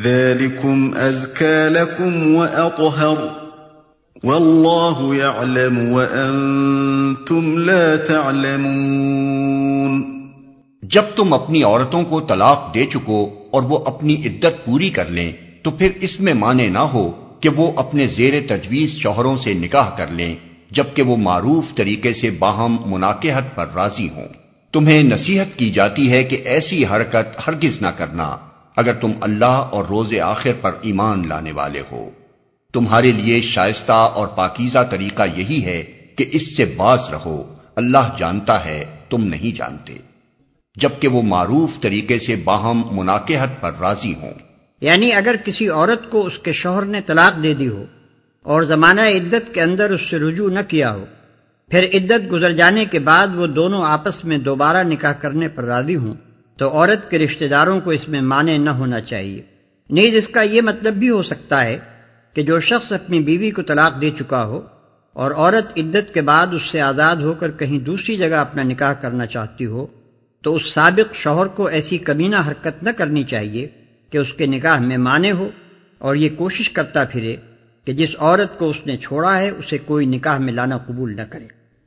ذلكم ازكى لكم واطهر والله يعلم وانتم لا تعلمون جب تم اپنی عورتوں کو طلاق دے چکو اور وہ اپنی عدت پوری کر لیں، تو پھر اس میں مانے نہ ہو کہ وہ اپنے زیر تجویز شوہروں سے نکاح کر لیں، جبکہ وہ معروف طریقے سے باہم مناقحت پر راضی ہوں۔ تمہیں نصیحت کی جاتی ہے کہ ایسی حرکت ہرگز نہ کرنا۔ اگر تم اللہ اور روز آخر پر ایمان لانے والے ہو۔ تمہارے لیے شائستہ اور پاکیزہ طریقہ یہی ہے کہ اس سے باز رہو۔ اللہ جانتا ہے، تم نہیں جانتے۔ جبکہ وہ معروف طریقے سے باہم مناقحت پر راضی ہوں۔ یعنی اگر کسی عورت کو اس کے شوہر نے طلاق دے دی ہو اور زمانہ عدت کے اندر اس سے رجوع نہ کیا ہو، پھر عدت گزر جانے کے بعد وہ دونوں آپس میں دوبارہ نکاح کرنے پر راضی ہوں۔ تو عورت کے رشتہ داروں کو اس میں مانے نہ ہونا چاہیے۔ نیز اس کا یہ مطلب بھی ہو سکتا ہے کہ جو شخص اپنی بیوی کو طلاق دے چکا ہو اور عورت عدت کے بعد اس سے آزاد ہو کر کہیں دوسری جگہ اپنا نکاح کرنا چاہتی ہو، تو اس سابق شوہر کو ایسی کمینہ حرکت نہ کرنی چاہیے کہ اس کے نکاح میں مانے ہو اور یہ کوشش کرتا پھرے کہ جس عورت کو اس نے چھوڑا ہے، اسے کوئی نکاح میں لانا قبول نہ کرے۔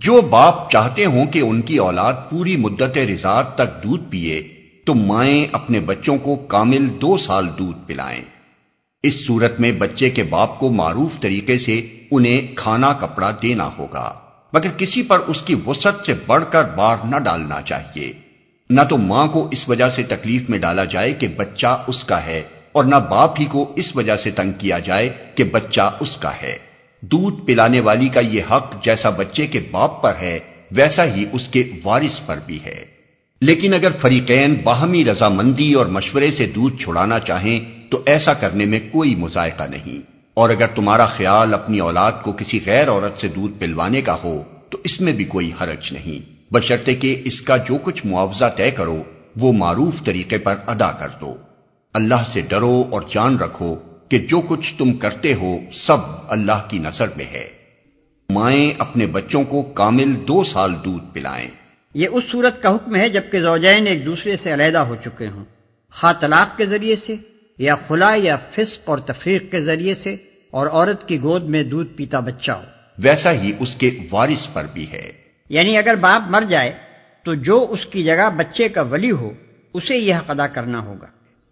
جو باپ چاہتے ہوں کہ ان کی اولاد پوری مدت رضاعت تک دودھ پیے، تو مائیں اپنے بچوں کو کامل دو سال دودھ پلائیں۔ اس صورت میں بچے کے باپ کو معروف طریقے سے انہیں کھانا کپڑا دینا ہوگا۔ مگر کسی پر اس کی وسعت سے بڑھ کر بار نہ ڈالنا چاہیے۔ نہ تو ماں کو اس وجہ سے تکلیف میں ڈالا جائے کہ بچہ اس کا ہے، اور نہ باپ ہی کو اس وجہ سے تنگ کیا جائے کہ بچہ اس کا ہے۔ دودھ پلانے والی کا یہ حق جیسا بچے کے باپ پر ہے، ویسا ہی اس کے وارث پر بھی ہے۔ لیکن اگر فریقین باہمی رضامندی اور مشورے سے دودھ چھڑانا چاہیں، تو ایسا کرنے میں کوئی مذائقہ نہیں۔ اور اگر تمہارا خیال اپنی اولاد کو کسی غیر عورت سے دودھ پلوانے کا ہو، تو اس میں بھی کوئی حرج نہیں۔ بشرطے کہ اس کا جو کچھ معاوضہ طے کرو، وہ معروف طریقے پر ادا کر دو۔ اللہ سے ڈرو اور جان رکھو۔ کہ جو کچھ تم کرتے ہو سب اللہ کی نظر میں ہے۔ مائیں اپنے بچوں کو کامل دو سال دودھ پلائیں۔ یہ اس صورت کا حکم ہے جبکہ زوجین ایک دوسرے سے علیحدہ ہو چکے ہوں۔ خواہ طلاق کے ذریعے سے یا خلا یا فسق اور تفریق کے ذریعے سے اور عورت کی گود میں دودھ پیتا بچہ ہو۔ ویسا ہی اس کے وارث پر بھی ہے۔ یعنی اگر باپ مر جائے تو جو اس کی جگہ بچے کا ولی ہو اسے یہ حق ادا کرنا ہوگا۔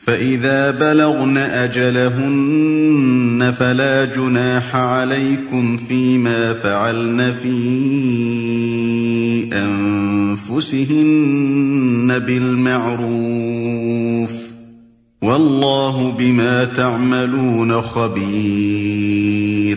فإذا بلغن أجلهن فلا جناح عليكم فيما فعلن فيه أنفسهن بالمعروف والله بما تعملون خبير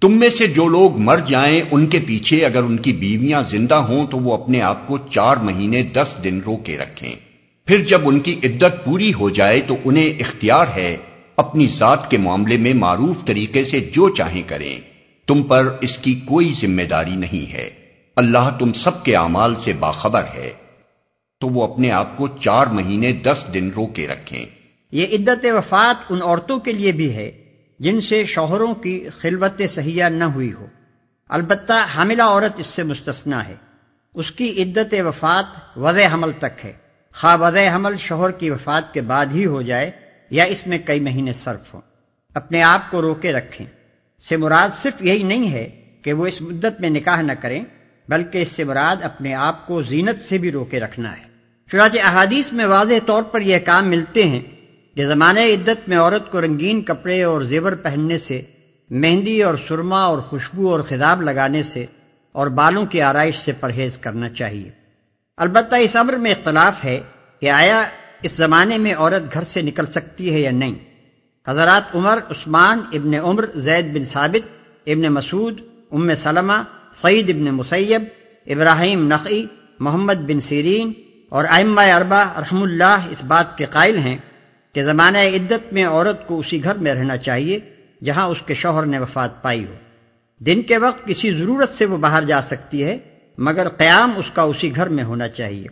تم میں سے جو لوگ مر جائیں ان کے پیچھے اگر ان کی بیویاں زندہ ہوں تو وہ اپنے آپ کو چار مہینے دس دن رو کے رکھیں۔ پھر جب ان کی عدت پوری ہو جائے تو انہیں اختیار ہے اپنی ذات کے معاملے میں معروف طریقے سے جو چاہیں کریں۔ تم پر اس کی کوئی ذمہ داری نہیں ہے۔ اللہ تم سب کے اعمال سے باخبر ہے۔ تو وہ اپنے آپ کو چار مہینے دس دن رو کے رکھیں۔ یہ عدت وفات ان عورتوں کے لیے بھی ہے، جن سے شوہروں کی خلوت سہیا نہ ہوئی ہو۔ البتہ حاملہ عورت اس سے مستثنا ہے۔ اس کی عدت وفات وضع حمل تک ہے۔ وضع حمل شوہر کی وفات کے بعد ہی ہو جائے یا اس میں کئی مہینے صرف ہوں۔ اپنے آپ کو روکے رکھیں۔ سے مراد صرف یہی نہیں ہے کہ وہ اس مدت میں نکاح نہ کریں، بلکہ اس سے مراد اپنے آپ کو زینت سے بھی روکے رکھنا ہے۔ چنانچہ احادیث میں واضح طور پر یہ کام ملتے ہیں کہ زمانہ عدت میں عورت کو رنگین کپڑے اور زیور پہننے سے، مہندی اور سرما اور خوشبو اور خداب لگانے سے اور بالوں کی آرائش سے پرہیز کرنا چاہیے۔ البتہ اس عمر میں اختلاف ہے کہ آیا اس زمانے میں عورت گھر سے نکل سکتی ہے یا نہیں۔ حضرات عمر، عثمان، ابن عمر، زید بن ثابت، ابن مسعود، ام سلمہ، سعید ابن مسیب، ابراہیم نقی محمد بن سیرین اور ائمہ اربا رحم اللہ اس بات کے قائل ہیں کہ زمانہ عدت میں عورت کو اسی گھر میں رہنا چاہیے جہاں اس کے شوہر نے وفات پائی ہو۔ دن کے وقت کسی ضرورت سے وہ باہر جا سکتی ہے مگر قیام اس کا اسی گھر میں ہونا چاہیے۔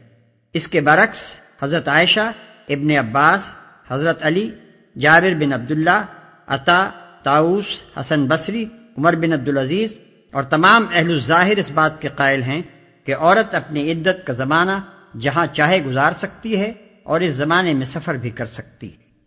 اس کے برعکس، حضرت عائشہ، ابن عباس، حضرت علی، جابر بن عبداللہ، عطا تاؤس حسن بصری، عمر بن عبدالعزیز اور تمام اہل الظاہر اس بات کے قائل ہیں کہ عورت اپنی عدت کا زمانہ جہاں چاہے گزار سکتی ہے اور اس زمانے میں سفر بھی کر سکتی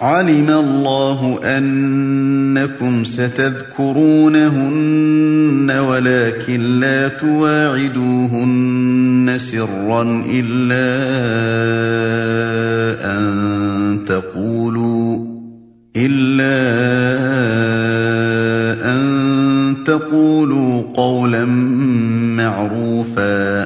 علم الله أنكم ستذكرونهن ولكن لا تواعدوهن سرا إلا أن تقولوا إلا أن تقولوا قولا معروفا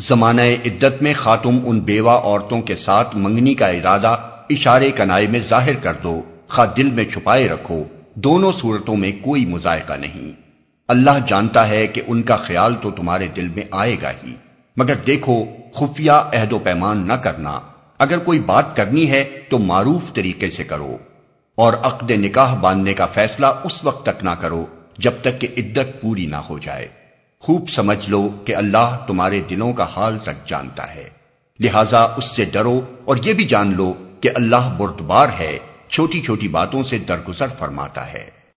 زمانہ عدت میں خاتم ان بیوہ عورتوں کے ساتھ منگنی کا ارادہ اشارے کنائے میں ظاہر کر دو خا دل میں چھپائے رکھو۔ دونوں صورتوں میں کوئی مذائقہ نہیں۔ اللہ جانتا ہے کہ ان کا خیال تو تمہارے دل میں آئے گا ہی۔ مگر دیکھو، خفیہ عہد و پیمان نہ کرنا۔ اگر کوئی بات کرنی ہے تو معروف طریقے سے کرو۔ اور عقد نکاح باندھنے کا فیصلہ اس وقت تک نہ کرو جب تک کہ عدت پوری نہ ہو جائے۔ خوب سمجھ لو کہ اللہ تمہارے دلوں کا حال تک جانتا ہے۔ لہذا اس سے ڈرو اور یہ بھی جان لو کہ اللہ بردبار ہے، چھوٹی چھوٹی باتوں سے درگزر فرماتا ہے۔